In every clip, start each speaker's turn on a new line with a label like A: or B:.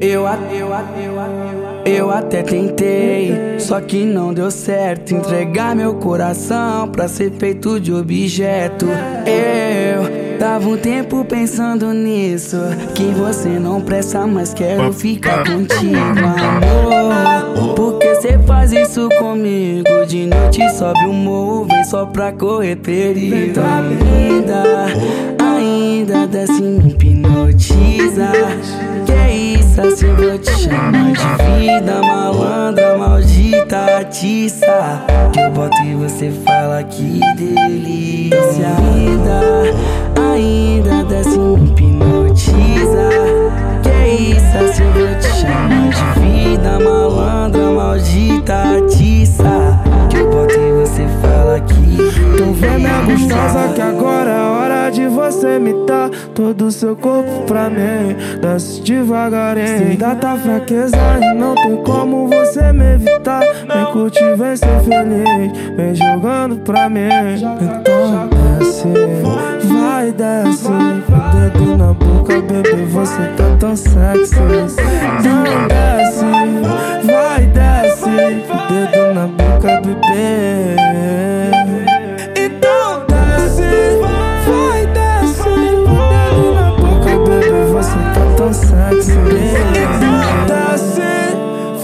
A: Eu, eu, eu, eu até tentei, só que não deu certo. Entregar meu coração pra ser feito de objeto. Eu tava um tempo pensando nisso. Que você não presta, mas quero ficar contigo, amor. Porque cê faz isso comigo? De noite sobe o morro, vem só pra correr perigo. Ainda, ainda desce me hipnotiza. Que isso, assim eu vou te chamar de vida malandra, maldita, atiça. Que eu boto e você fala que delícia. Ainda, ainda desce me hipnotiza. Que isso, assim eu vou te chamar de vida malandra, maldita, atiça. Que eu boto e você fala que
B: Tô vendo a
A: delícia.
B: gostosa que agora é você me dar todo o seu corpo pra mim. Desce devagarinho. Sem data fraqueza e não tem como você me evitar. Vem curtir, vem ser feliz. Vem jogando pra mim. Então desce, vai desce. O dedo na boca, bebê, você tá tão sexy. Então desce, vai desce. O dedo na boca, bebê. Desce,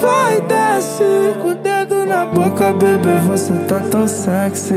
B: vai desce. Com o dedo na boca, bebê, você tá tão sexy